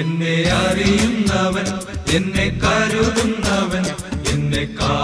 എന്നെ അറിയുന്നവൻ എന്നെ കരുതുന്നവൻ എന്നെ കാ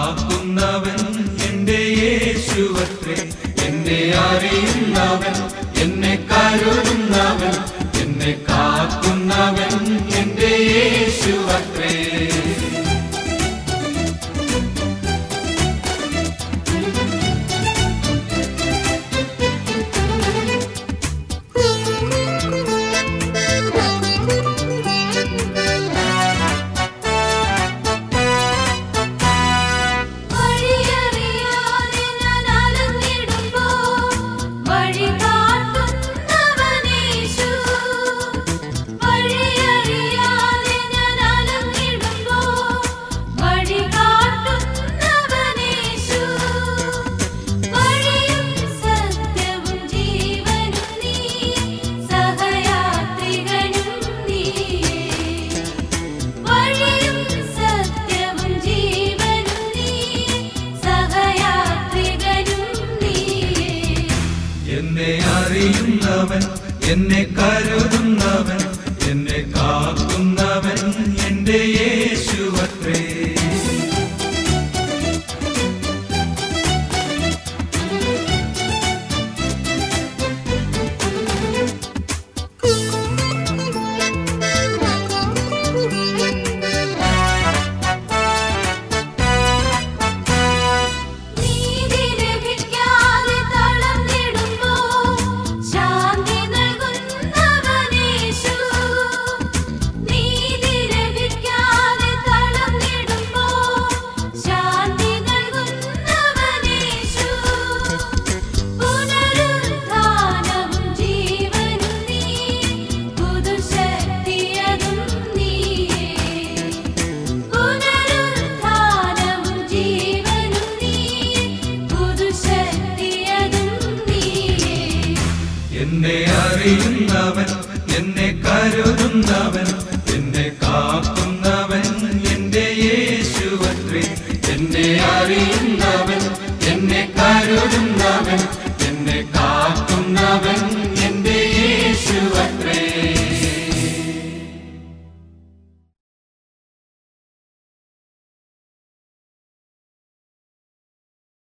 എന്നെ അറിയുന്നവൻ എന്നെ കരുതുന്നവൻ എന്നെ കാക്കുന്നവൻ എന്റെ എന്നെ അറിയുന്നവൻ എന്നെ കരുതുന്നവൻ എന്നെ കാക്കുന്നവൻ എന്റെ യേശുവത്രേ. എന്നെ അറിയുന്നവൻ എന്നെ കരുതുന്നവൻ എന്നെ കാക്കുന്നവൻ